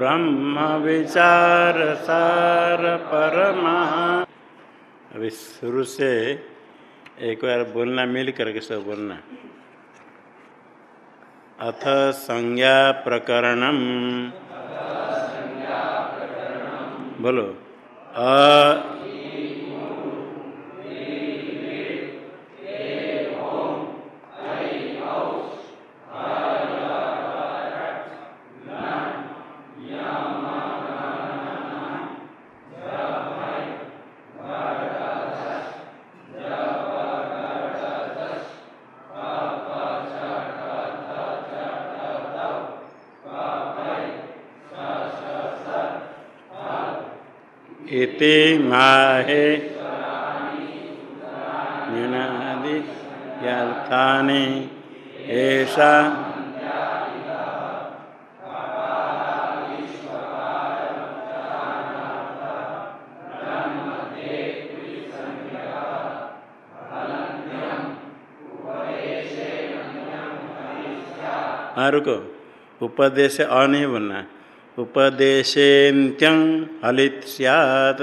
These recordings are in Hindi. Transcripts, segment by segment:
ब्रह्म विचार सार परमा। अभी शुरू से एक बार बोलना, मिल करके सब बोलना। अथ संज्ञा प्रकरण बोलो। अ इति माहे। न्यूनादि ऐसा रुको उपदेश अ नहीं बोलना उपदेशेन्त्यं हलित सैत्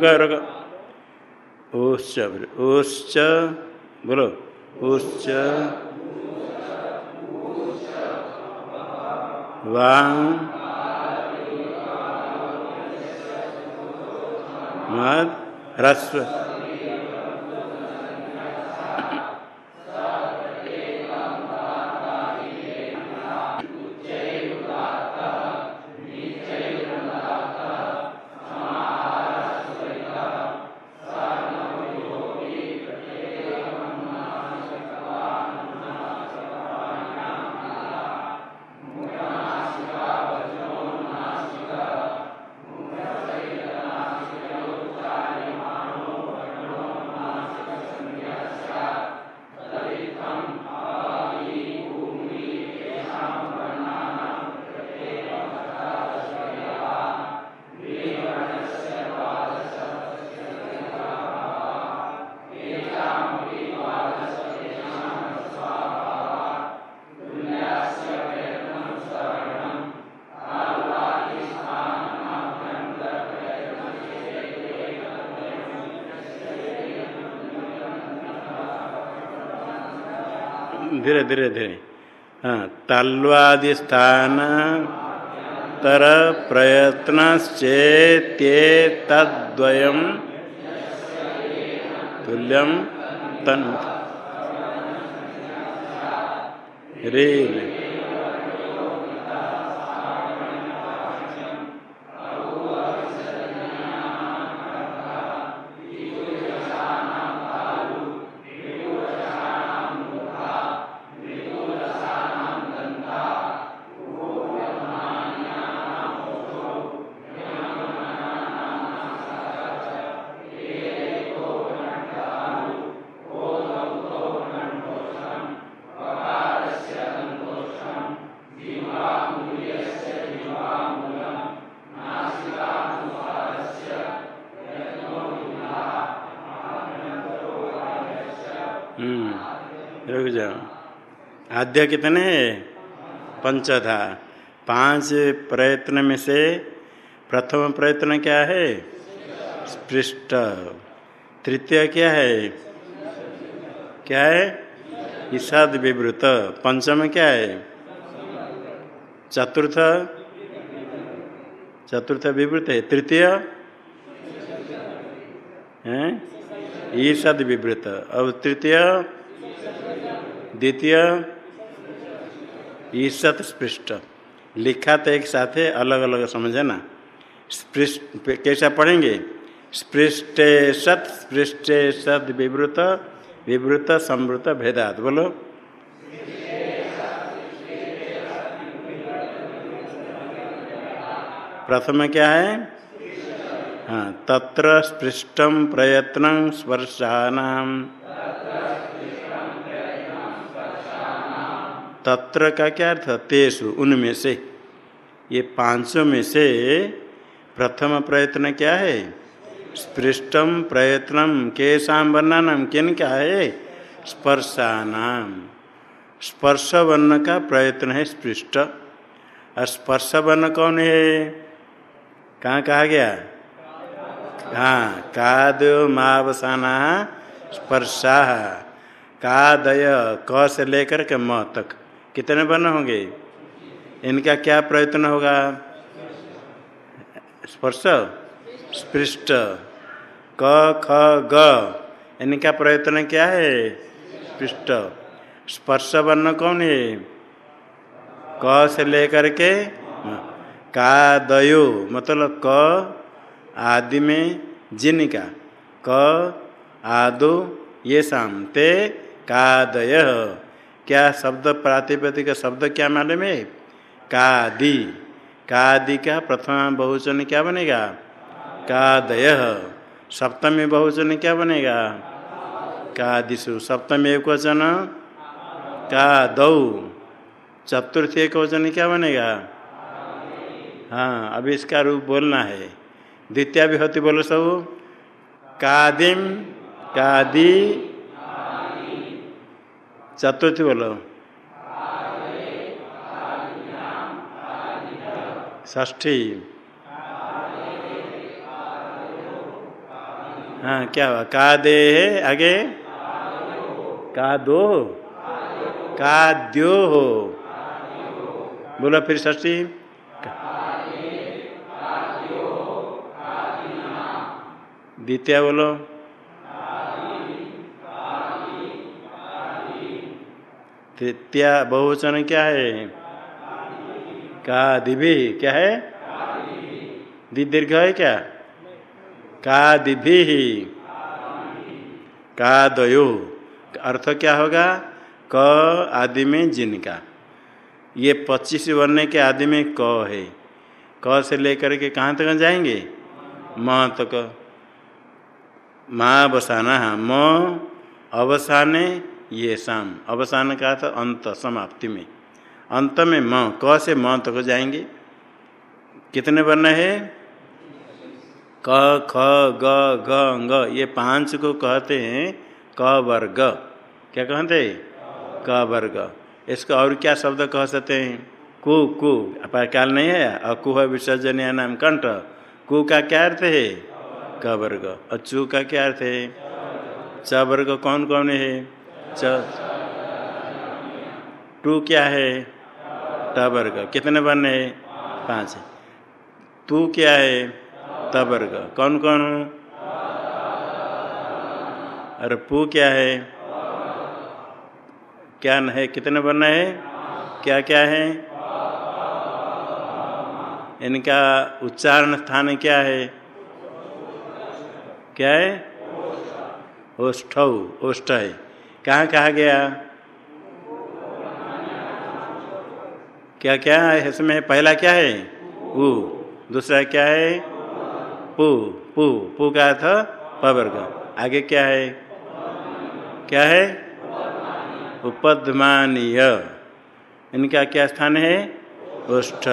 रुको रग ओश्च उच्च बोलो। ओश्च वांग मद ह्रस्व। धीरे धीरे हाँ तल्वादि स्थान तर प्रयत्न चेत्ये तद्वयम तुल्यम तन रे। आद्य कितने? पंचधा। पाँच प्रयत्न में से प्रथम प्रयत्न क्या है? पृष्ठ तृतीय क्या है? क्या है? ईसाद विवृत। पंचम क्या है? चतुर्थ। चतुर्थ विवृत है। तृतीय? है? ईर्षद विवृत। अब तृतीय? द्वितीय? ईर्षत स्पृष्ट। लिखा तो एक साथ है अलग अलग समझे ना? स्पृष्ट, कैसा पढ़ेंगे? स्पृष्टे सत स्पृष्टे सत विवृत विवृत संवृत भेदात बोलो। प्रथम क्या है? हाँ तत्र स्पृष्टम प्रयत्न स्पर्शानाम। तत्र का क्या अर्थ तेसु, उनमें से। ये पाँचों में से प्रथम प्रयत्न क्या है? स्पृष्टम प्रयत्नम केशा वर्णानाम किन क्या है? स्पर्शानाम स्पर्श वर्ण का प्रयत्न है स्पृष्ट। और स्पर्श वर्ण कौन है? कहाँ कहा गया? हाँ कादयो मावसाना स्पर्शा। कादय, क से लेकर के म तक। कितने वर्ण होंगे? इनका क्या प्रयत्न होगा? स्पर्श? स्पृष्ट। क, ख, ग। इनका प्रयत्न क्या है? पृष्ठ स्पर्श वर्ण कौन है? क से लेकर के का, दयो। मतलब क, आदि में जिनका। क, आदो, ये शाम। ते कादय क्या शब्द प्रातिपदिक शब्द क्या मालूम है? कादि। कादि का प्रथम बहुचन क्या बनेगा? कादय। सप्तमी बहुचन क्या बनेगा? कादिशु सप्तमी एक वचन का दौ चतुर्थ एक वचन क्या बनेगा? हाँ अभी इसका रूप बोलना है। द्वितीय भी होती बोलो सब। कादिम कादि चतुर्थी बोलो। ष्ठी हाँ क्या हुआ? का दे है आगे? का दो? का द्यो हो? बोलो फिर ष्ठी द्वितीय बोलो। तृतीय बहुवचन क्या है? का दिभी क्या है? दि दीर्घ है क्या? का दिभी का दयो अर्थ क्या होगा? क आदि में जिनका ये पच्चीस वर्ण के आदि में क है। क से लेकर के कहाँ तक जाएँगे? म तक। माँ बसाना, म अवसाने ये शाम। अवसान का था, अंत, समाप्ति में। अंत में म, क से म तक तो जाएँगे। कितने वर्ण है? क, ख, ग घ ग। ये पाँच को कहते हैं, क वर्ग। क्या कहते हैं? क वर्ग। इसका और क्या शब्द कह सकते हैं? कु कु। काल नहीं है अकुह विसर्जन या नाम, कंठ। कु का क्या अर्थ है? क वर्ग। और चू का क्या अर्थ है? च वर्ग कौन कौन है? टू क्या है? ट कितने वर्ण है? पाँच तू क्या है? त कौन कौन? और पू क्या है? क्या है? कितने वर्ण है? क्या क्या है? इनका उच्चारण स्थान क्या है? क्या है? ओष्ठ। ओष्ठ है। कहाँ कहा गया? क्या क्या है? इसमें पहला क्या है? उ दूसरा क्या है? पु। पु। पु का था पवर्ग। आगे क्या है? क्या है? उपदमानीय इनका क्या स्थान है? ओष्ठ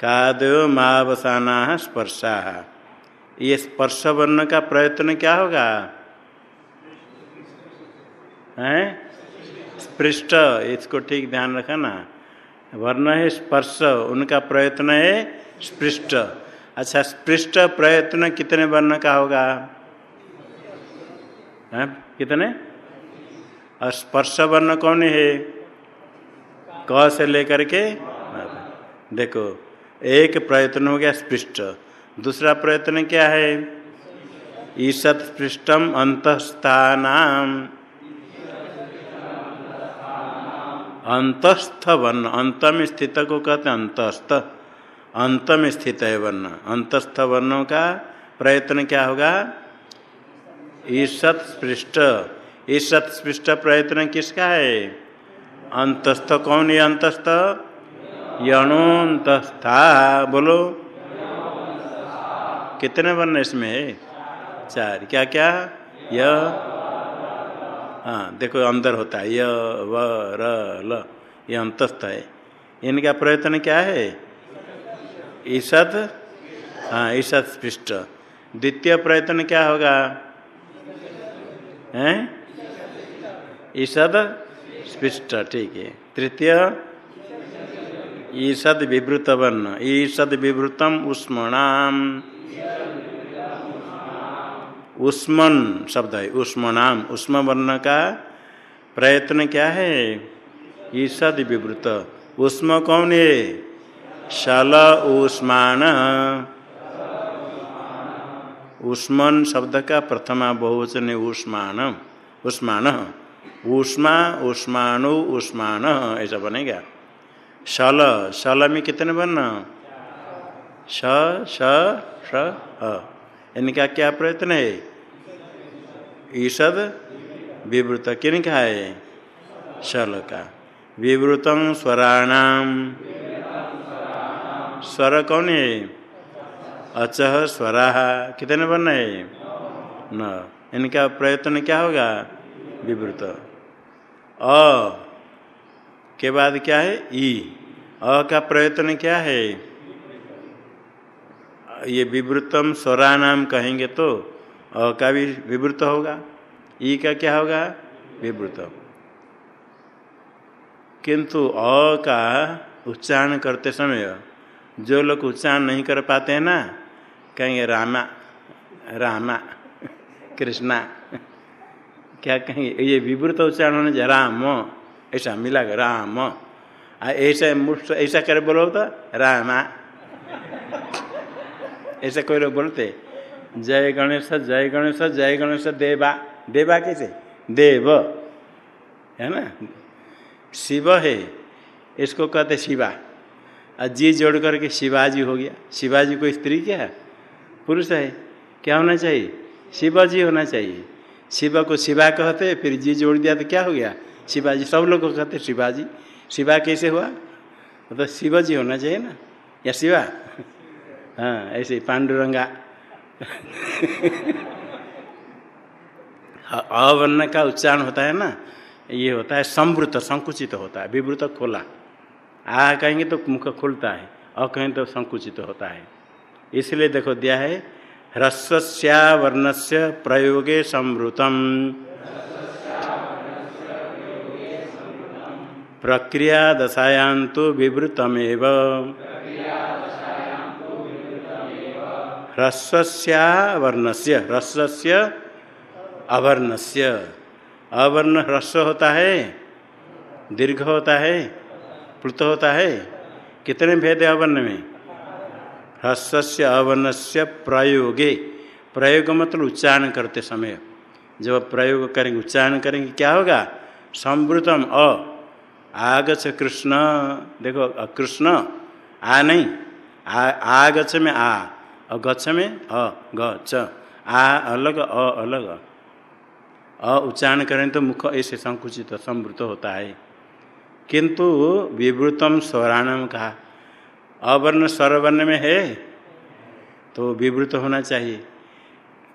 कादयो मावसाना स्पर्शा। ये स्पर्श वर्ण का प्रयत्न क्या होगा? हैं? स्पृष्ट, इसको ठीक ध्यान रखना। वर्ण है स्पर्श, उनका प्रयत्न है स्पृष्ट। अच्छा स्पृष्ट प्रयत्न कितने वर्ण का होगा? है? कितने? और स्पर्श वर्ण कौन है? क से लेकर के देखो, एक प्रयत्न हो गया स्पृष्ट। दूसरा प्रयत्न क्या है? ईसत स्पृष्टम अंतस्थान अंतस्थ वर्ण अंत में स्थित को कहते हैं अंतस्थ। अंत में स्थित है वर्ण। अंतस्थ वर्णों का प्रयत्न क्या होगा? ईसत स्पृष्ट। ईसत स्पृष्ट प्रयत्न किसका है? अंतस्थ। कौन है अंतस्थ? यणोन्तस्था बोलो। कितने वर्ण इसमें है? चार। क्या क्या य। हाँ देखो अंदर होता है, य, व, र, ल, ये अंतस्थ है। इनका प्रयत्न क्या है? ईसद हाँ ईसद स्पृष्ट द्वितीय प्रयत्न क्या होगा? हैं? ईसद स्पृष्ट ठीक है। तृतीय? ईसद वर्ण ईसद विवृतम उष्मणाम। उष्मन शब्द है उष्मणाम उष्म वर्ण का प्रयत्न क्या है? ईसद विवृत। उष्म कौन है? शल उष्मान उष्मन शब्द का प्रथमा बहुवचन है उष्मान उष्मान उष्मा, उष्माणु उष्मान ऐसा बनेगा। शल। शल में कितने वर्ण? श श श इनका क्या प्रयत्न है? ईषद विवृत किन का है? शल का विवृतम स्वराणाम स्वर कौन है? अचह स्वरा कितने वर्ण है? न। इनका प्रयत्न क्या होगा? विवृत। अ के बाद क्या है? ई। अ का प्रयत्न क्या है? ये विवृतम स्वरा नाम कहेंगे तो अ, का भी विवृत होगा? ई का क्या होगा? विवृत। किंतु अ का उच्चारण करते समय, जो लोग उच्चारण नहीं कर पाते हैं ना, कहेंगे रामा रामा, कृष्णा, क्या कहेंगे? ये विवृत उच्चारण होने जा राम, ऐसा मिला राम। ऐसा मुठ ऐसा करे बोलो तो रामा ऐसा कोई लोग बोलते, जय गणेश जय गणेश जय गणेश देवा। देवा कैसे? देव। है ना? शिव है। इसको कहते शिवा। और जी जोड़ करके शिवाजी हो गया। शिवाजी कोई स्त्री क्या? पुरुष है। क्या होना चाहिए? शिवाजी होना चाहिए। शिव को शिवा कहते, फिर जी जोड़ दिया तो क्या हो गया? शिवाजी, सब लोग को कहते शिवाजी। शिवा कैसे हुआ? तो शिवाजी होना चाहिए ना? या शिवा? हाँ ऐसे पांडुरंगा। अवर्ण का उच्चारण होता है ना, ये होता है संवृत संकुचित होता है विवृत खोला। आ कहेंगे तो मुख खुलता है, अ कहेंगे तो संकुचित होता है। इसलिए देखो दिया है ह्रस्वस्यावर्ण से प्रयोगे संवृतम प्रक्रिया दशायां तो विवृतमेव ह्रस्वस्यावर्ण से ह्रस्व से अवर्ण ह्रस्व होता है, दीर्घ होता है, प्लुत होता है। कितने भेद है अवर्ण में? ह्रस्व से अवर्ण से प्रयोगे। प्रयोग मतलब उच्चारण करते समय। जब प्रयोग करेंगे, उच्चारण करेंगे, क्या होगा? संवृतम अ। आगछ कृष्ण। देखो कृष्ण, आ नहीं। आ आगछ में आ। और गच्छ में? अ ग च आ अलग, अ अलग। अ उच्चारण करें तो मुख ऐसे संकुचित संवृत होता है। किंतु विवृतम स्वराणम कहा, अवर्ण स्वरवर्ण में है? तो विवृत होना चाहिए।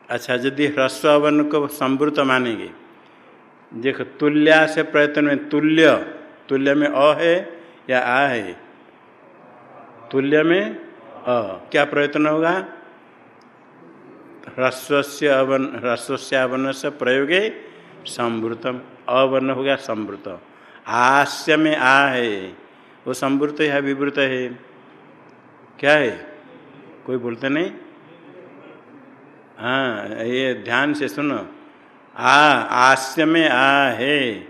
अच्छा यदि ह्रस्व अवर्ण को संवृत मानेंगे, देखो, तुल्या से प्रयत्न में तुल्य तुल्य में अ है या आ है? तुल्य में अ। क्या प्रयत्न होगा? ह्रस्व अवन अवर्ण ह्रस्व से अवर्ण से प्रयोगे संवृतम। अवर्ण हो गया संवृत। आस्य में आ है। वो संवृत है विवृत है? क्या है? कोई बोलते नहीं? हाँ ये ध्यान से सुनो। आ आस्य में आ है।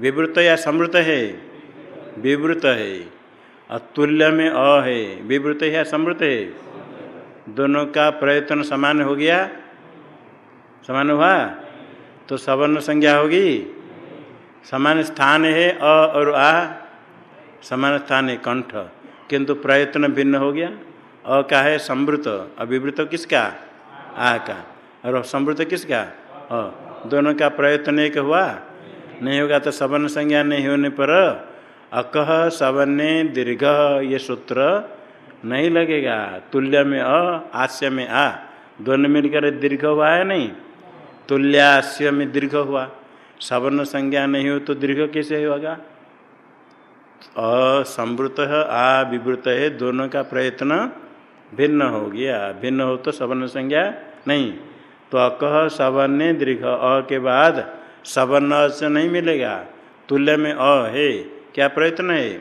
विवृत या समृत है? विवृत है। अतुल्य में अ है विवृत है या समृत है। दोनों का प्रयत्न समान हो गया। समान हुआ? तो सवर्ण संज्ञा होगी। समान स्थान है, अ और आ। समान स्थान है, कंठ। किंतु प्रयत्न भिन्न हो गया। अ का है, समृत। अभिवृत किसका? आ का। और समृत किसका? अ। दोनों का प्रयत्न एक हुआ? नहीं होगा तो सवर्ण संज्ञा नहीं होने पर अकह सवर्ण दीर्घ ये सूत्र नहीं लगेगा। तुल्य में अ, आस्य में आ। दोनों मिलकर दीर्घ हुआ है नहीं? तुल्यास्य में दीर्घ हुआ। सवर्ण संज्ञा नहीं हो तो दीर्घ कैसे होगा? असमृत आ विवृत है दोनों का प्रयत्न भिन्न हो गया। भिन्न हो तो सवर्ण संज्ञा नहीं। तो अकह सवर्ण दीर्घ। अ के बाद सवर्ण से नहीं मिलेगा। तुल्य में अ है। क्या प्रयत्न है?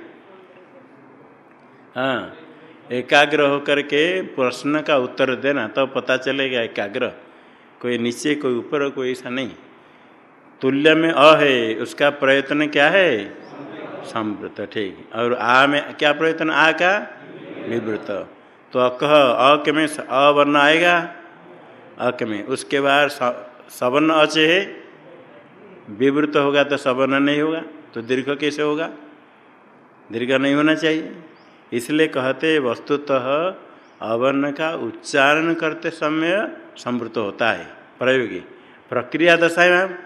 हाँ एकाग्र होकर के प्रश्न का उत्तर देना तब तो पता चलेगा एकाग्र। कोई नीचे, कोई ऊपर, कोई ऐसा नहीं। तुल्य में अ है, उसका प्रयत्न क्या है? संवृत ठीक। और आ में क्या प्रयत्न? आ का विवृत तो अकह अक में अवर्ण आएगा। अक में, उसके बाद सवर्ण अच है। विवृत होगा तो सवर्ण नहीं होगा तो दीर्घ कैसे होगा? दीर्घ नहीं होना चाहिए। इसलिए कहते वस्तुतः अवर्ण का उच्चारण करते समय संवृत होता है, प्रयोगी। प्रक्रिया दशा में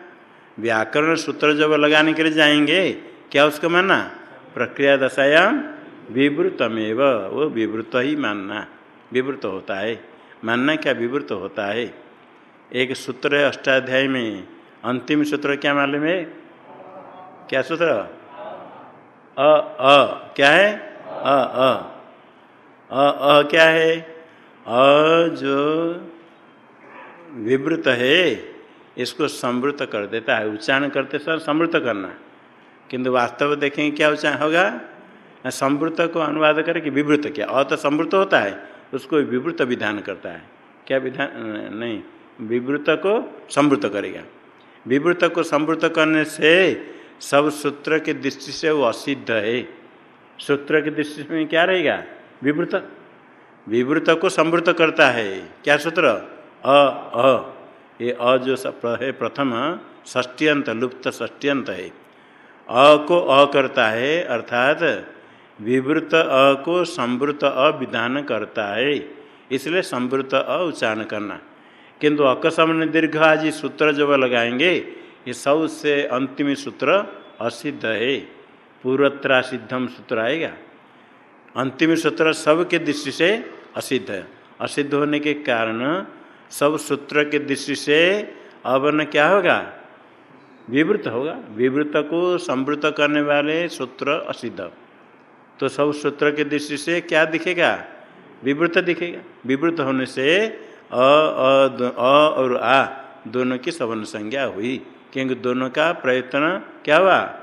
व्याकरण सूत्र जब लगाने के लिए जाएँगे, क्या उसको मानना? प्रक्रिया दशायाम विवृतमेव, वो विवृत ही मानना। विवृत होता है। मानना क्या? विवृत होता है। एक सूत्र है अष्टाध्याय में। अंतिम सूत्र क्या मालूम है? क्या सूत्र? अ अ, क्या है? अ अ। अ अ क्या है? अ जो विवृत है, इसको समृत कर देता है। उच्चारण करते सर समृत करना। किंतु वास्तव देखेंगे क्या उच्चारण होगा? समृत को अनुवाद करके विवृत क्या। अ तो समृत होता है, उसको विवृत विधान करता है। क्या विधान? नहीं, विवृत को समृत करेगा। विवृत को समृत करने से सब सूत्र की दृष्टि से वो असिद्ध है। सूत्र की दृष्टि में क्या रहेगा? विवृत। विवृत को समृत करता है। क्या सूत्र? अ अ। ये अ जो है प्रथम ष्ट्यंत लुप्त ष्ट्यंत है। अ को अ करता है, अर्थात विवृत अ को संवृत अविधान करता है। इसलिए संवृत अ उच्चारण करना। किंतु अकसमन दीर्घ आज सूत्र जब लगाएँगे ये सबसे अंतिम सूत्र असिद्ध है। पूर्वत्रा सिद्धम सूत्र आएगा। अंतिम सूत्र सब के दृष्टि से असिद्ध। है असिद्ध होने के कारण सब सूत्र के दृष्टि से अवर्ण क्या होगा? विवृत होगा। विवृत को संवृत करने वाले सूत्र असिद्ध। तो सब सूत्र के दृष्टि से क्या दिखेगा? विवृत दिखेगा। विवृत होने से अ अ और आ दोनों की सवर्ण संज्ञा हुई। क्योंकि दोनों का प्रयत्न क्या हुआ?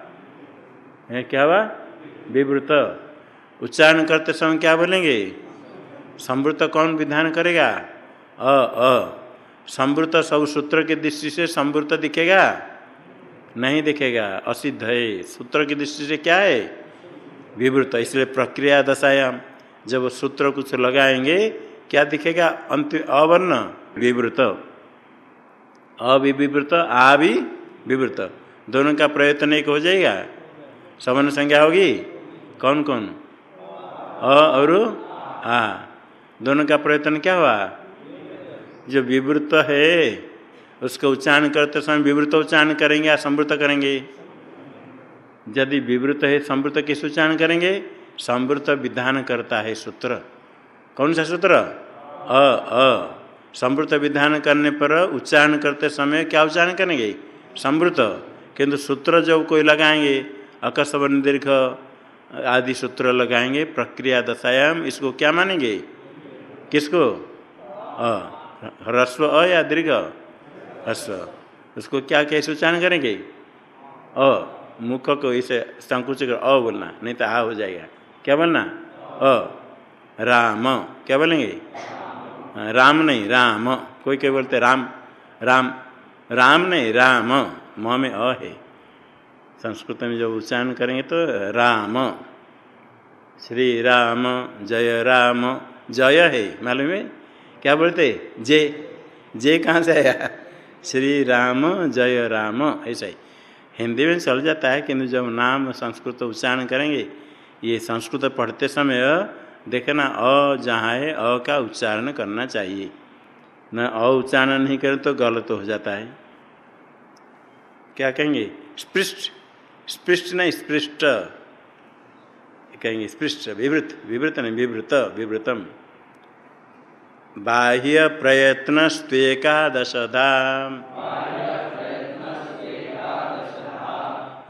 है, क्या हुआ? विवृत। उच्चारण करते समय क्या बोलेंगे? संवृत कौन विधान करेगा? अ अ। संवृत सब सूत्र की दृष्टि से संवृत दिखेगा? नहीं दिखेगा। असिद्ध है। सूत्र की दृष्टि से क्या है? विवृत। इसलिए प्रक्रिया दशायाम। जब सूत्र कुछ लगाएँगे, क्या दिखेगा? अंतिम अवर्ण। विवृत। अविवृत आ भी विवृत। दोनों का प्रयत्न एक हो जाएगा? समान संज्ञा होगी? कौन कौन? अ और आ। दोनों का प्रयत्न क्या हुआ? जो विवृत है, उसका उच्चारण करते समय विवृत उच्चारण करेंगे या संवृत करेंगे? यदि विवृत है, संवृत किस उच्चारण करेंगे? संवृत विधान करता है सूत्र। कौन सा सूत्र? अ अ। संवृत विधान करने पर उच्चारण करते समय क्या उच्चारण करेंगे? संवृत किंतु सूत्र जब कोई लगाएँगे अकस्वन दीर्घ आदि सूत्र लगाएँगे, प्रक्रिया दशायाम, इसको क्या मानेंगे? किसको? अ, ह्रस्व अ या दीर्घ? ह्रस्व। उसको क्या, कैसे उच्चारण करेंगे? अ, मुख को इसे संकुच कर अ बोलना, नहीं तो आ हो जाएगा। क्या बोलना? अ, राम। क्या बोलेंगे? राम नहीं, राम। कोई क्या बोलते राम राम। राम नहीं, राम, म में अ है। संस्कृत में जब उच्चारण करेंगे तो राम। श्री राम, जय राम, जय है, मालूम है? क्या बोलते जे। जे कहाँ से आया? श्री राम, जय राम, ऐसा ही। हिंदी में चल जाता है किंतु जब नाम संस्कृत उच्चारण करेंगे, ये संस्कृत पढ़ते समय देखना अ जहाँ है, अ का उच्चारण करना चाहिए। न अ नहीं करें तो गलत हो जाता है। क्या कहेंगे? स्पृष्ट। स्पृष्ट नहीं, स्पृष्ट। कहेंगे स्पृष्ट, विवृत। विवृत नहीं, विवृत, विवृतम। बाह्य प्रयत्न स्वेकादशधा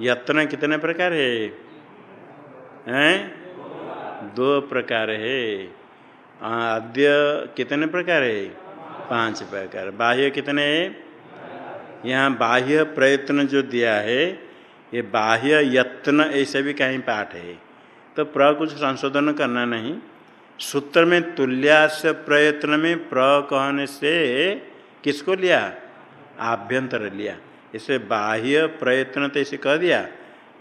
यत्न कितने प्रकार है? हैं? दो प्रकार है। आद्य कितने प्रकार है? पाँच प्रकार। बाह्य कितने यहाँ बाह्य प्रयत्न जो दिया है, ये बाह्य यत्न ऐसे भी कहीं पाठ है। तो प्र कुछ संशोधन करना नहीं। सूत्र में तुल्यास प्रयत्न में प्र कहने से किसको लिया? आभ्यंतर लिया। इसे बाह्य प्रयत्न तो इसे कह दिया।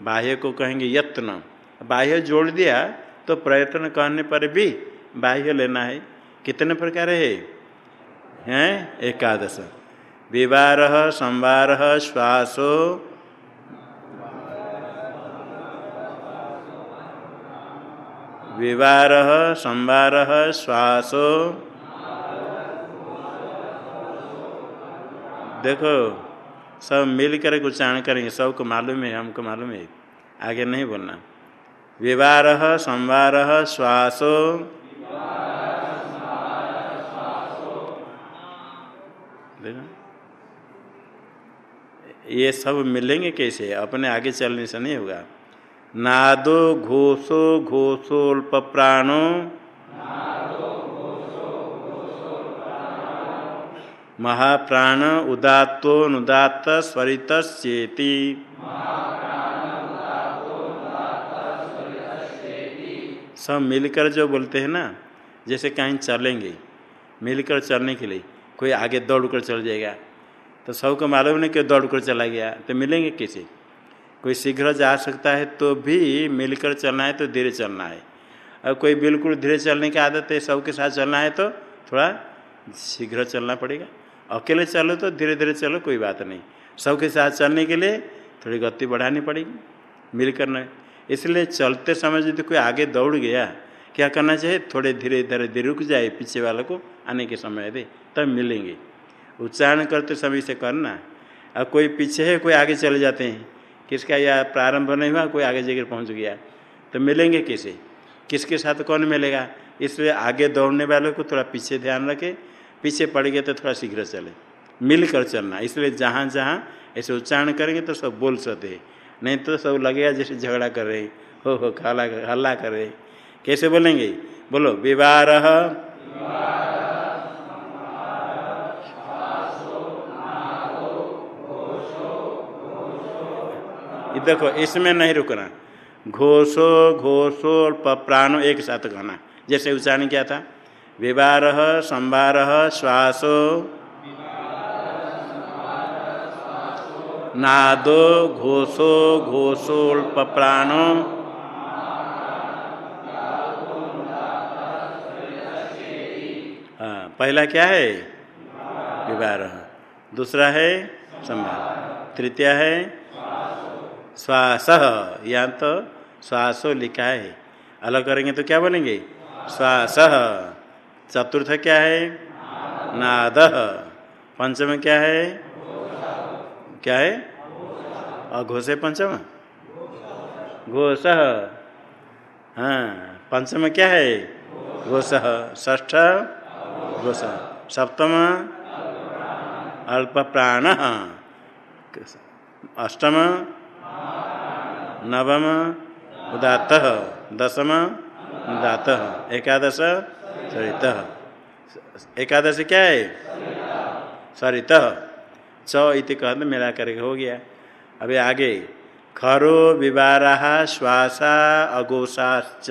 बाह्य को कहेंगे यत्न। बाह्य जोड़ दिया तो प्रयत्न कहने पर भी बाह्य लेना है। कितने प्रकार है? हैं एकादश। विवार, संवार, श्वासो। विवार, संवार, श्वासो। देखो, सब मिल कर उच्चारण करेंगे सबको मालूम है, हमको मालूम है। आगे नहीं बोलना। विवार, संवार, श्वासो। देखो ये सब मिलेंगे कैसे? अपने आगे चलने से नहीं होगा। नादो घोषो घोषोल्प प्राणो। महाप्राण उदात्तोनुदात स्वरित चेती सब मिलकर जो बोलते हैं ना, जैसे कहीं चलेंगे, मिलकर चलने के लिए। कोई आगे दौड़ कर चल जाएगा। तो सबको मालूम नहीं कि दौड़ कर चला गया। तो मिलेंगे कैसे? कोई शीघ्र जा सकता है तो भी मिलकर चलना है तो धीरे चलना है। और कोई बिल्कुल धीरे चलने की आदत है, सबके साथ चलना है तो थोड़ा शीघ्र चलना पड़ेगा। अकेले चलो तो धीरे धीरे चलो, कोई बात नहीं। सबके साथ चलने के लिए थोड़ी गति बढ़ानी पड़ेगी, मिलकर नहीं। इसलिए चलते समय यदि कोई आगे दौड़ गया, क्या करना चाहिए? थोड़े धीरे धीरे धीरे रुक जाए पीछे वालों को। आने के समय दे तब मिलेंगे। उच्चारण करते समय से करना। और कोई पीछे है, कोई आगे चले जाते हैं। किसका या प्रारंभ नहीं हुआ, कोई आगे जगह पहुँच गया। तो मिलेंगे कैसे? किसके साथ कौन मिलेगा? इसलिए आगे दौड़ने वालों को थोड़ा पीछे ध्यान रखे। पीछे पड़ गए तो थोड़ा शीघ्र चले। मिल कर चलना। इसलिए जहाँ जहाँ ऐसे उच्चारण करेंगे तो सब बोल सकते नहीं तो सब लगेगा जैसे झगड़ा कर रहे हो। हो हल्ला हल्ला कर रहे कैसे बोलेंगे? बोलो विवाह देखो, इसमें नहीं रुकना। घोषो घोषो और प्राणो एक साथ कहना। जैसे उच्चारण किया था? विवार, संवार, श्वासो। नादो, घोषो घोषोल्प प्राणो। हाँ पहला क्या है? विवार। दूसरा है, संवार। तृतीय है श्वास। या तो श्वासो लिखा है। अलग करेंगे तो क्या बोलेंगे? श्वास। चतुर्थ क्या है? नाद। पंचम क्या है? क्या है? अघोष है पंचम। घोष। हाँ पंचम क्या है? घोष। ष्ठ घोष। सप्तम। अल्प प्राण अष्टम। नवम उदात दसम उदात एकादश सरित एकादश क्या है? सरित च इति कहते मिला करके हो गया। अभी आगे। खरो विवारा श्वासा अघोषाश्च।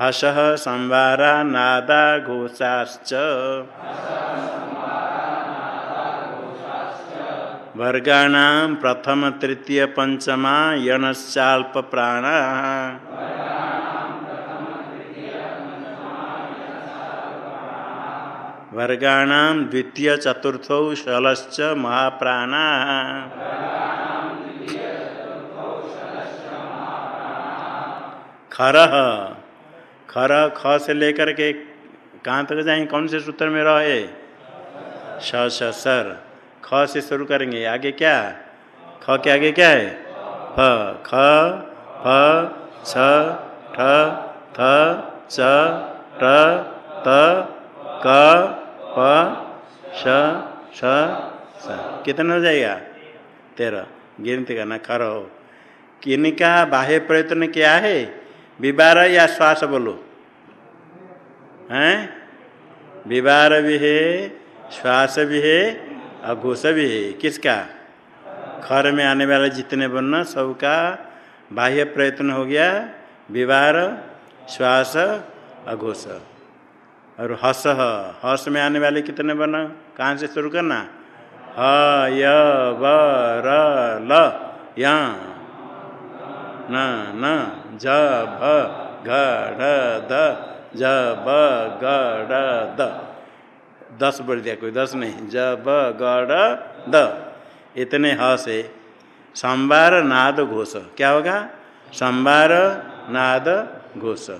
हस संवारा नादा घोषाश्च। वर्गाणाम प्रथम तृतीय पंचमा यणश्चाल्प प्राण वर्गाणाम द्वितीय चतुर्थ शलश्च महाप्राणा। खर खर ख से लेकर के कहाँ तक जाएँगे कौन से सूत्र में रहे सर। ख से शुरू करेंगे। आगे क्या ख के आगे क्या है? फ। ख, फ छ ठ, थ च ट त, क, प, श श, स। कितना हो जाएगा? तेरह। गिनती करना खर हो किनका बाह्य प्रयत्न क्या है? विवार या श्वास बोलो। हैं? विवार भी है, श्वास भी है और घोष भी है किसका? खर में आने वाले जितने वर्ण सबका बाह्य प्रयत्न हो गया, विवार, श्वास, अघोष। और हस हस में आने वाले कितने वर्ण कहाँ से शुरू करना? ह, य, व, र, ल, य। न न, ज, भ, घ, ढ, द, ज, ब, ग ड द। दस बोल दिया, कोई दस नहीं। ज ब ग ड द। इतने ह से। संबार नाद घोष। क्या होगा? संबार नाद घोष।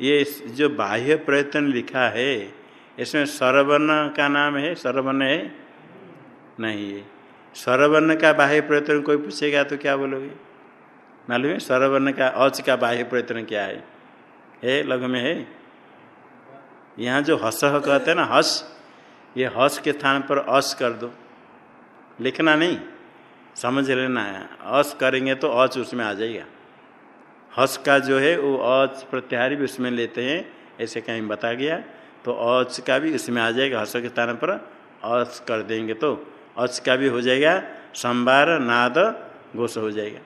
ये जो बाह्य प्रयत्न लिखा है, इसमें सरवर्ण का नाम है सरवर्ण है? नहीं है। सरवर्ण का बाह्य प्रयत्न कोई पूछेगा तो क्या बोलोगे? मालूम है? सरवर्ण का, अच का बाह्य प्रयत्न क्या है? है? लघु में है? यहाँ जो हस कहते हैं ना, हस, ये हस के स्थान पर अस कर दो। लिखना नहीं, समझ लेना है। अस करेंगे तो अच उसमें आ जाएगा। हस का जो है, वो अच प्रत्याहारी भी उसमें लेते हैं, ऐसे कहीं बता गया तो अच का भी उसमें आ जाएगा, हस के स्थान पर अस कर देंगे तो। अच का भी हो जाएगा संबार नाद, घोष हो जाएगा।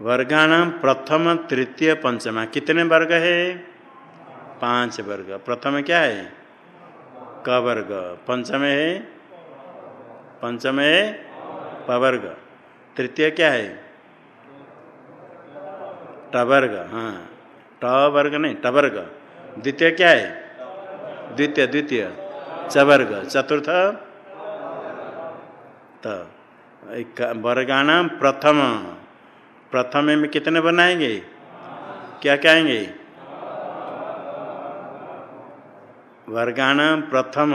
वर्गाणाम प्रथम, तृतीय, पंचमा, कितने वर्ग है? पाँच वर्ग। प्रथम क्या है? क वर्ग। पंचम है? पंचम है? पवर्ग तृतीय क्या है? टवर्ग हाँ। ट वर्ग नहीं टवर्ग द्वितीय क्या है? द्वितीय द्वितीय। चवर्ग चतुर्थ? तो। वर्गाणाम प्रथम। प्रथम में कितने बनाएँगे? क्या कहेंगे वर्गाणाम प्रथम।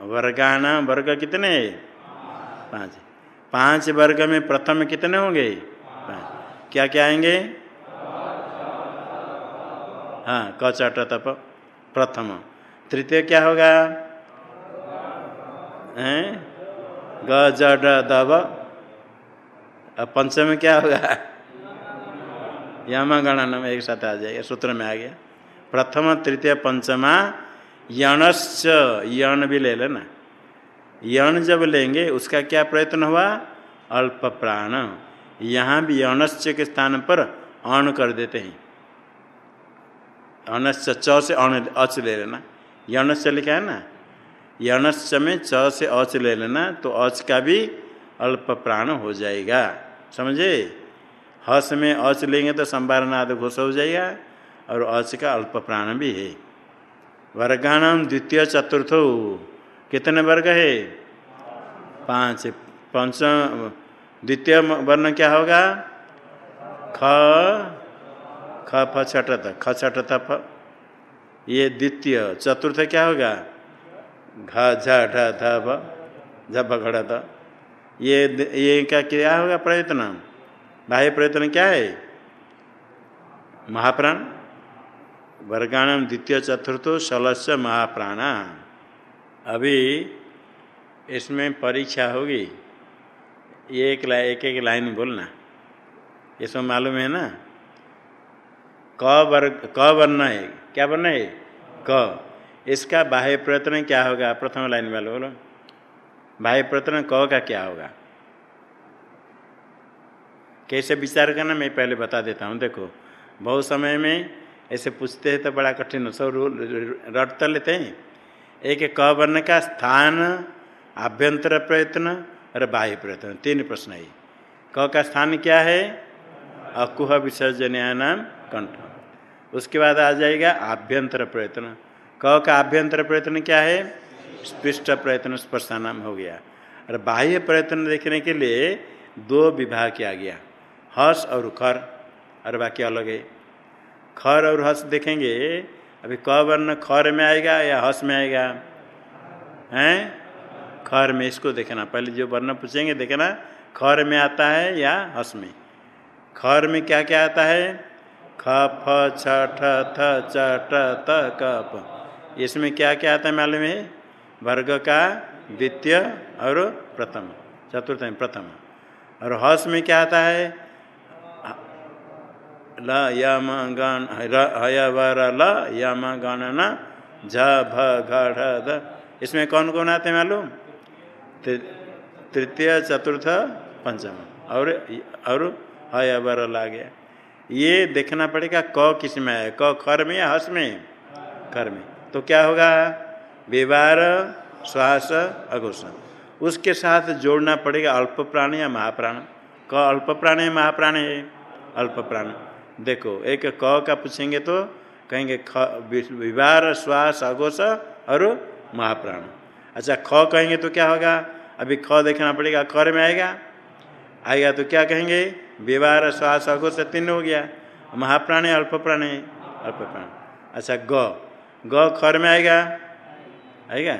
वर्गाणाम वर्ग कितने? पाँच। पाँच वर्ग में प्रथम कितने होंगे? क्या क्या आएँगे? हाँ कचट तप। प्रथम। तृतीय क्या होगा? हैं? ग जड दब पंचम क्या होगा? यम गणना में एक साथ आ जाएगा, सूत्र में आ गया। प्रथम, तृतीय, पंचमा यणश्च, यण भी ले लेना। यण जब लेंगे, उसका क्या प्रयत्न हुआ? अल्प प्राण। यहाँ भी यणश्च के स्थान पर अण कर देते हैं। अनश्च च से अण, अच ले लेना। यणश्च लिखा है ना? यणश्च में च से अच ले लेना तो अच का भी अल्प प्राण हो जाएगा। समझे? हस में अच लेंगे तो संवारनाद घोष हो जाएगा, और अच का अल्प प्राण भी है। वर्गाणाम द्वितीय चतुर्थ। कितने वर्ग है? पाँच। पंच, द्वितीय वर्ण क्या होगा? ख। ख फ छठ ख छठ फ। ये द्वितीय। चतुर्थ क्या होगा? घ, झ, ढ, ध झ ये ये का क्या होगा? प्रयत्न। बाह्य प्रयत्न क्या है? महाप्राण। वर्गाणम द्वितीय चतुर्थो सलस्य महाप्राण। अभी इसमें परीक्षा होगी। एक ला, एक एक लाइन बोलना। ये सब मालूम है ना? क वर्ग क वर्ण है। क्या वर्ण है? क। इसका बाह्य प्रयत्न क्या होगा? प्रथम लाइन वाले बोलो। बाह्य प्रयत्न क का क्या होगा? कैसे विचार करना? मैं पहले बता देता हूँ। देखो बहुत समय में ऐसे पूछते हैं तो बड़ा कठिन सब रट तो लेते हैं। एक क वर्ण का स्थान, आभ्यंतर प्रयत्न और बाह्य प्रयत्न। तीन प्रश्न है। क का स्थान क्या है? अकुह विसर्जनया नाम कंठ। उसके बाद आ जाएगा आभ्यंतर प्रयत्न। क का आभ्यंतर प्रयत्न क्या है? स्पृष्ट प्रयत्न स्पर्शा नाम हो गया। और बाह्य प्रयत्न देखने के लिए दो विभाग किया गया। हर्ष और खर और बाकी अलग है। खर और हस देखेंगे। अभी क वर्ण खर में आएगा या हस में आएगा? हैं? खर में, इसको देखना। पहले जो वर्ण पूछेंगे, देखना। खर में आता है या हस में? खर में क्या क्या आता है? ख, फ, छ, ठ, थ, च, ट, त, क, प। इसमें क्या क्या आता है मालूम है? वर्ग का द्वितीय और प्रथम। चतुर्थ में प्रथम। और हस में क्या आता है? ल यम गण हय वर ल यम गण न झ इसमें कौन कौन आते मालूम? तृतीय, चतुर्थ, पंचम। और और हय वर ला गया ये देखना पड़ेगा क किसमें है क खर में या हस में? खर में। तो क्या होगा? व्यवहार श्वास अघोष उसके साथ जोड़ना पड़ेगा अल्प प्राण या महाप्राण। क अल्प प्राण है महाप्राण है? अल्प प्राण। देखो, एक क का पूछेंगे तो कहेंगे ख विवार, श्वास अघोष और महाप्राण। अच्छा ख कहेंगे तो क्या होगा? अभी ख देखना पड़ेगा खर में आएगा? आएगा तो क्या कहेंगे? विवार, श्वास अघोष तीन हो गया। महाप्राण अल्प प्राण है? अल्प प्राण। अच्छा ग। ग खर में आएगा? आएगा?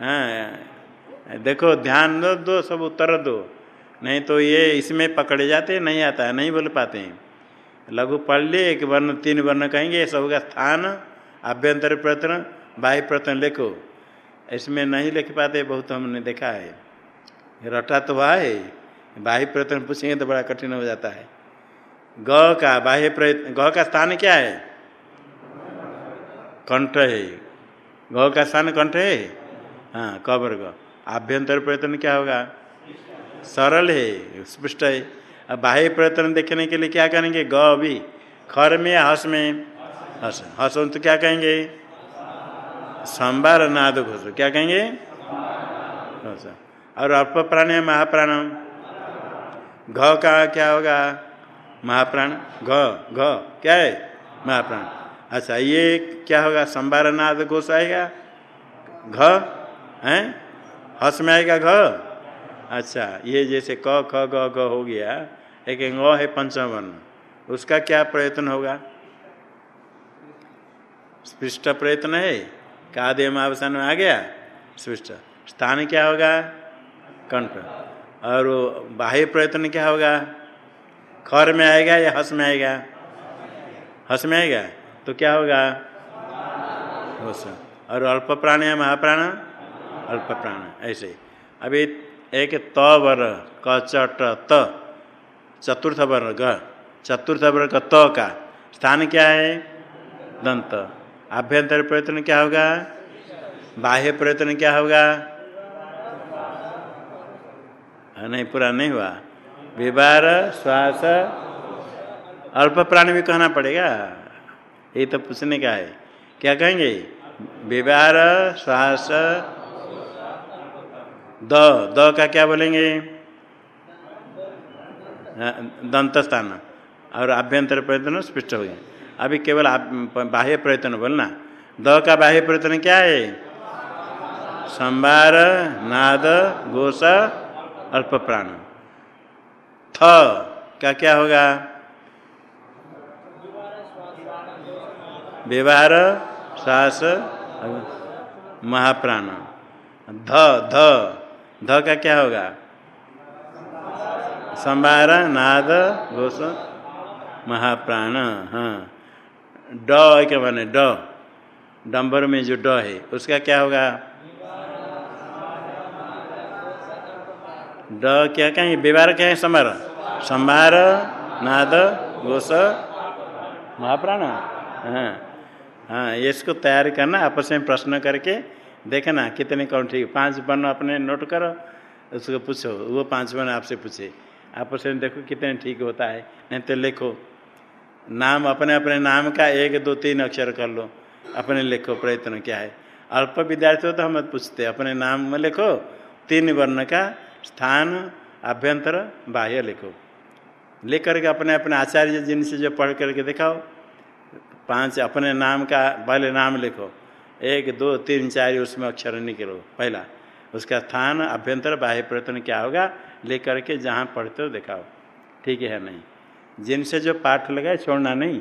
हाँ। देखो, ध्यान दो दो, सब उत्तर दो। नहीं तो ये इसमें पकड़े जाते नहीं आता नहीं बोल पाते हैं। लघु पढ़ लिए एक वर्ण, तीन वर्ण कहेंगे सब का स्थान आभ्यंतर प्रयत्न बाह्य प्रयत्न लिखो। इसमें नहीं लिख पाते, बहुत हमने देखा है। रटा तो हुआ है, बाह्य प्रयत्न पूछेंगे तो बड़ा कठिन हो जाता है। ग का बाह्य प्रयत्न ग का स्थान क्या है? कंठ है। ग का स्थान कंठ है? हाँ कबर ग आभ्यंतर प्रयत्न क्या होगा? सरल है, स्पष्ट है। अब बाह्य प्रयत्न देखने के लिए क्या करेंगे? ग अभी खर में? हस में। हस हस तो क्या कहेंगे? संबार नाद घोष। क्या कहेंगे? और अल्प प्राण है, महाप्राण। घ का क्या होगा? महाप्राण। घ घ। क्या है? महाप्राण। अच्छा ये क्या होगा? संबार नाद घोष आएगा? घ? हैं? हस में आएगा घ? अच्छा ये जैसे क, ख ग हो गया। एक ग है पंचम वर्ण उसका क्या प्रयत्न होगा? स्पृष्ट प्रयत्न है? कादेव अवसान में आ गया? स्पृष्ट। स्थान क्या होगा? कंठ। और बाह्य प्रयत्न क्या होगा? खर में आएगा या हस में आएगा? हस में आएगा। तो क्या होगा? और अल्प प्राण या महाप्राण? अल्प प्राण। ऐसे। अभी एक त वर, क त। चतुर्थ वर्ग चतुर्थ वर्ण का त का स्थान क्या है? दंत। आभ्यंतर प्रयत्न क्या होगा? बाह्य प्रयत्न क्या होगा? नहीं, पूरा नहीं हुआ। विवार, श्वास, अल्प प्राण भी कहना पड़ेगा। ये तो पूछने का है। क्या कहेंगे? विवार, श्वास, द। द का क्या बोलेंगे? दंत स्थान और आभ्यंतर प्रयत्न स्पष्ट हो गया अभी केवल बाह्य प्रयत्न बोलना द का बाह्य प्रयत्न क्या है? संभार, नाद, गोस, अल्प प्राण। थ का क्या होगा? व्यवहार श्वास महाप्राण। ध ध। ध का क्या होगा? संभार नाद घोष महाप्राण हाँ। ड क्या माने ड। डम्बर में जो ड है, उसका क्या होगा? ड क्या कहें? व्यवहार क्या है संभार? संभार नाद घोष महाप्राण हाँ। हाँ इसको तैयार करना, आपस में प्रश्न करके देखना कितने कौन ठीक पाँच वर्ण अपने नोट करो, उसको पूछो, वो पाँच वर्ण आपसे पूछे। आपस में देखो कितने ठीक होता है। नहीं तो लिखो। नाम अपने अपने नाम का एक, दो, तीन अक्षर कर लो। अपने लिखो प्रयत्न क्या है। अल्प विद्यार्थी हो तो हम पूछते। अपने नाम में लिखो। तीन वर्ण का स्थान आभ्यंतर बाह्य लिखो। लिख करके अपने अपने आचार्य जिनसे जो पढ़ करके दिखाओ। पाँच, अपने नाम का पहले नाम लिखो। एक, दो, तीन, चार, उसमें अक्षर निकलो। पहला, उसका स्थान, अभ्यंतर, बाह्य प्रयत्न क्या होगा? लेकर के जहाँ पढ़ते हो दिखाओ। ठीक है नहीं? जिनसे जो पाठ लगाए छोड़ना नहीं,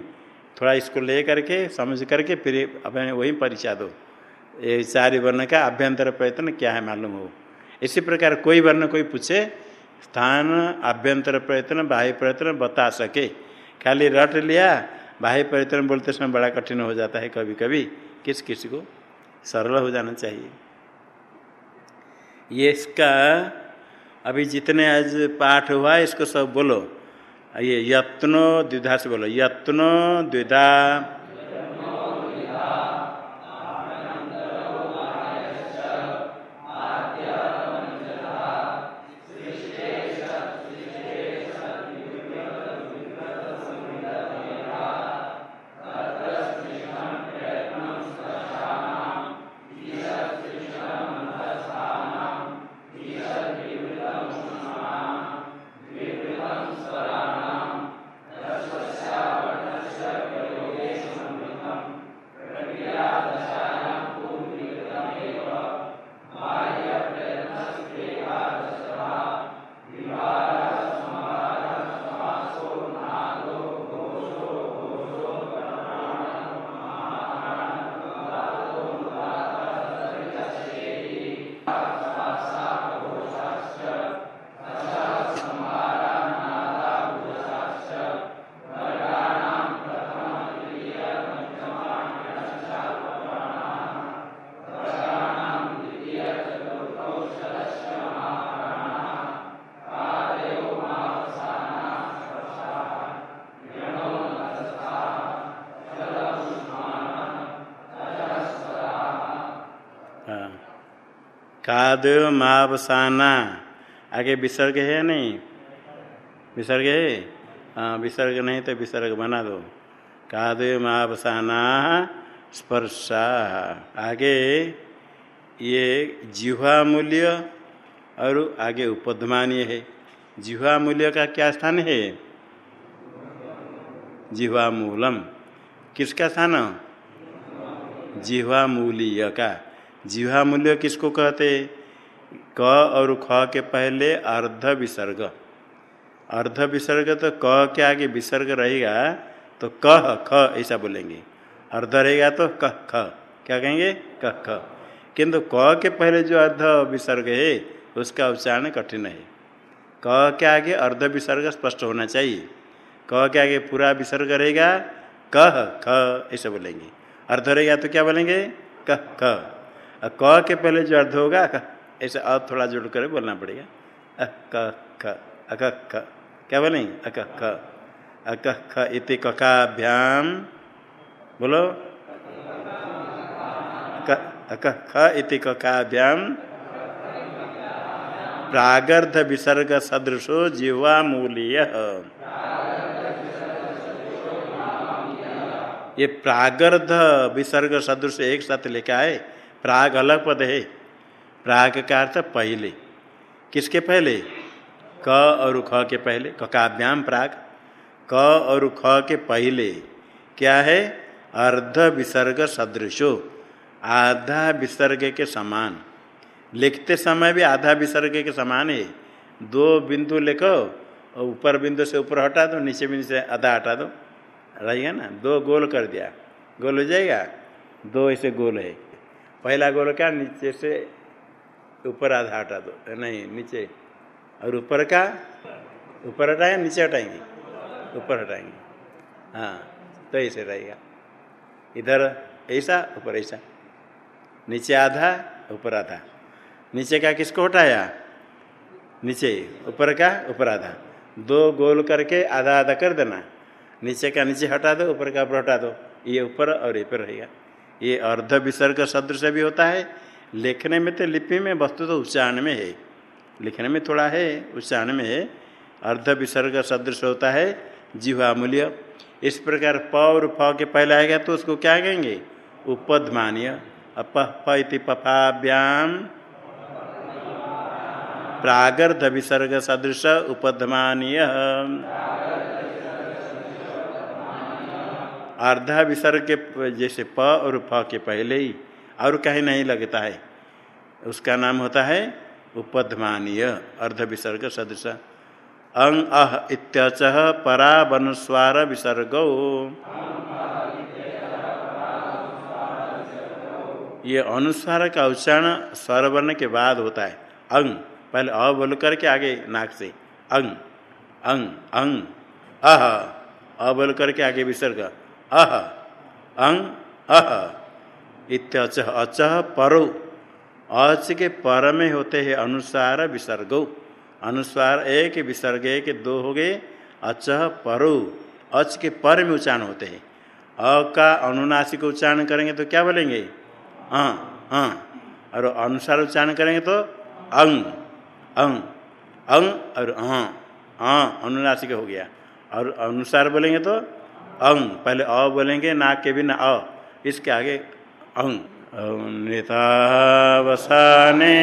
थोड़ा इसको ले करके, समझ करके फिर अपने वही परीक्षा दो। ये चार वर्ण का अभ्यंतर प्रयत्न क्या है मालूम हो? इसी प्रकार कोई वर्ण कोई पूछे, स्थान आभ्यंतर प्रयत्न, बाह्य प्रयत्न बता सके। खाली रट लिया, बाह्य प्रयत्न बोलते समय बड़ा कठिन हो जाता है कभी कभी किस किसी को? सरल हो जाना चाहिए। ये इसका अभी जितने आज पाठ हुआ इसको सब बोलो। ये यत्नो द्विधा से बोलो। यत्नो द्विधा। कादव मावसाना। आगे विसर्ग है या नहीं? विसर्ग है? हाँ विसर्ग नहीं तो विसर्ग बना दो। कादव मावसाना स्पर्शा। आगे ये जिह्वा मूल्य और आगे उपधमानीय है। जिह्वा मूल्य का क्या स्थान है? जिह्वा मूलम किसका स्थान? जिह्वा मूल्य का। जिहा मूल्य किसको कहते? क और ख के पहले अर्ध विसर्ग। अर्ध विसर्ग तो क के आगे विसर्ग रहेगा तो कह ख ऐसा बोलेंगे। अर्ध रहेगा तो क, ख। क्या कहेंगे? क, ख। किंतु क के पहले जो अर्ध विसर्ग है, उसका उच्चारण कठिन है। क के आगे अर्ध विसर्ग स्पष्ट होना चाहिए। क के आगे पूरा विसर्ग रहेगा कह ख ऐसा बोलेंगे। अर्ध रहेगा तो क्या बोलेंगे? कह ख। क के पहले जो अर्ध होगा ऐसे और थोड़ा जोड़ कर बोलना पड़ेगा। अ, क, ख अक ख। क्या बोलेंगे अक ख। अक ख इति ककाभ्याम। बोलो। अक ख इति ककाभ्याम। प्रागर्ध विसर्ग सदृशो जीवा मूल्य। ये प्रागर्ध विसर्ग सदृश एक साथ लिखा है प्राग अलग पद है। प्राग का अर्थ पहले। किसके पहले? क और ख के पहले। ककाभ्याम प्राग। क और ख के पहले। क्या है? अर्ध विसर्ग सदृशो। आधा विसर्ग के समान। लिखते समय भी आधा विसर्ग के समान है। दो बिंदु लिखो, और ऊपर बिंदु से ऊपर हटा दो, नीचे बिंदु से आधा हटा दो। रहेगा ना? दो गोल कर दिया। गोल हो जाएगा? दो ऐसे गोल है। पहला गोल का नीचे से ऊपर आधा हटा दो। नहीं, नीचे। और ऊपर का? ऊपर हटाएँगे नीचे हटाएँगे। ऊपर हटाएँगे। हाँ तो ऐसे रहेगा। इधर ऐसा, ऊपर ऐसा। नीचे आधा, ऊपर आधा। नीचे का किसको हटाया? नीचे। ऊपर का, ऊपर आधा। दो गोल करके आधा आधा कर देना। नीचे का नीचे हटा दो, ऊपर का ऊपर हटा दो। ये ऊपर और ये पर रहेगा। ये अर्ध विसर्ग सदृश भी होता है। लिखने में तो लिपि में, वस्तु तो उच्चारण में है। लिखने में थोड़ा है, उच्चारण में है। अर्ध विसर्ग सदृश होता है जिह्वा मूल्य इस प्रकार प और फ के पहले आएगा तो उसको क्या कहेंगे? उपधमान्य। अप इति पफाभ्याम प्रागर्ध विसर्ग सदृश, उपधमानीय। अर्धा विसर्ग के जैसे प और फ के पहले ही, और कहीं नहीं लगता है। उसका नाम होता है उपधमानीय, अर्ध विसर्ग सदृश। अंग अह, इत्यच परावनुस्वार विसर्ग। ये अनुस्वार का उच्चारण स्वरवर्ण के बाद होता है। अंग पहले अ बोल करके आगे नाक से। अंग अंग अंग अह, अ बोल करके आगे विसर्ग। अह अंग अह इत्यच अचह परो अच के पर में होते हैं अनुसार विसर्ग अनुसार एक विसर्ग एक दो हो गए अचह परो अच के पर में उच्चारण होते हैं अ का अनुनासिक उच्चारण करेंगे तो क्या बोलेंगे हाँ हाँ और अनुसार उच्चारण करेंगे तो अंग अंग अंग और हाँ हाँ अनुनासिक हो गया और अनुसार बोलेंगे तो अंग पहले अ बोलेंगे ना के बिना अ। इसके आगे अंग नेतावसाने।